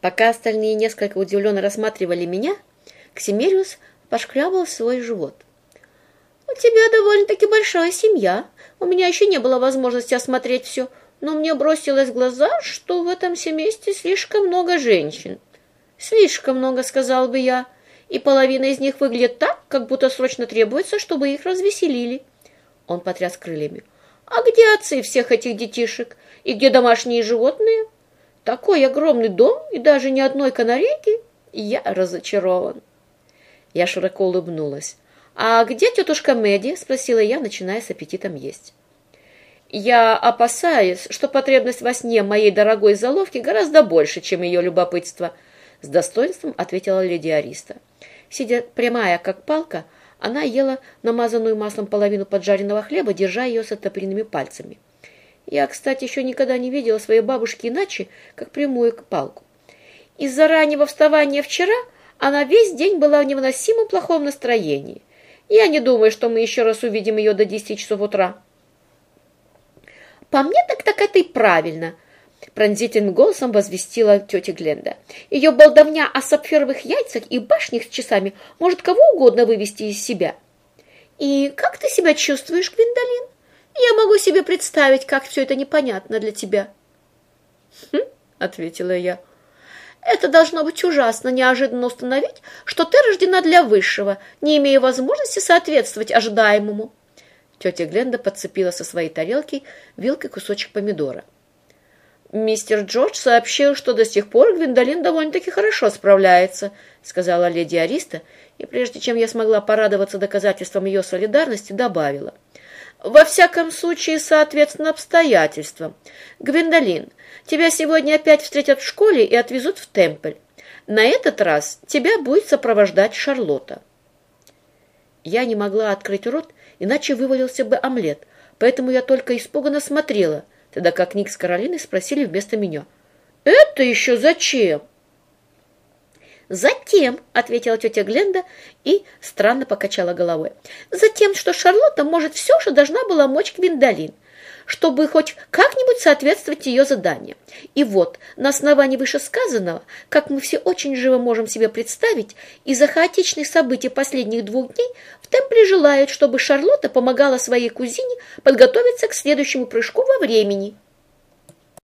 Пока остальные несколько удивленно рассматривали меня, Ксимериус пошкрябал свой живот. «У тебя довольно-таки большая семья. У меня еще не было возможности осмотреть все, но мне бросилось в глаза, что в этом семействе слишком много женщин. Слишком много, сказал бы я, и половина из них выглядит так, как будто срочно требуется, чтобы их развеселили». Он потряс крыльями. «А где отцы всех этих детишек? И где домашние животные?» Такой огромный дом и даже ни одной канарейки? Я разочарован. Я широко улыбнулась. «А где тетушка Мэдди?» – спросила я, начиная с аппетитом есть. «Я опасаюсь, что потребность во сне моей дорогой заловки гораздо больше, чем ее любопытство», – с достоинством ответила леди Ариста. Сидя прямая, как палка, она ела намазанную маслом половину поджаренного хлеба, держа ее с оттопыренными пальцами. Я, кстати, еще никогда не видела своей бабушки иначе, как прямую палку. Из-за раннего вставания вчера она весь день была в невыносимо плохом настроении. Я не думаю, что мы еще раз увидим ее до десяти часов утра. «По мне так так это и правильно», — пронзительным голосом возвестила тетя Гленда. «Ее болтовня о сапфировых яйцах и башнях с часами может кого угодно вывести из себя». «И как ты себя чувствуешь, Гвиндолин?» Я могу себе представить, как все это непонятно для тебя. Хм, ответила я. Это должно быть ужасно неожиданно установить, что ты рождена для высшего, не имея возможности соответствовать ожидаемому. Тетя Гленда подцепила со своей тарелки вилкой кусочек помидора. «Мистер Джордж сообщил, что до сих пор Гвиндолин довольно-таки хорошо справляется», сказала леди Ариста, и прежде чем я смогла порадоваться доказательствам ее солидарности, добавила – во всяком случае, соответственно обстоятельствам. Гвиндолин, тебя сегодня опять встретят в школе и отвезут в Темпль. На этот раз тебя будет сопровождать Шарлотта. Я не могла открыть рот, иначе вывалился бы омлет, поэтому я только испуганно смотрела, тогда как Ник с Каролиной спросили вместо меня. «Это еще зачем?» «Затем», — ответила тетя Гленда и странно покачала головой, «затем, что Шарлотта может все, что должна была мочь Гвиндолин, чтобы хоть как-нибудь соответствовать ее заданию. И вот, на основании вышесказанного, как мы все очень живо можем себе представить, из-за хаотичных событий последних двух дней в темпле желают, чтобы Шарлотта помогала своей кузине подготовиться к следующему прыжку во времени».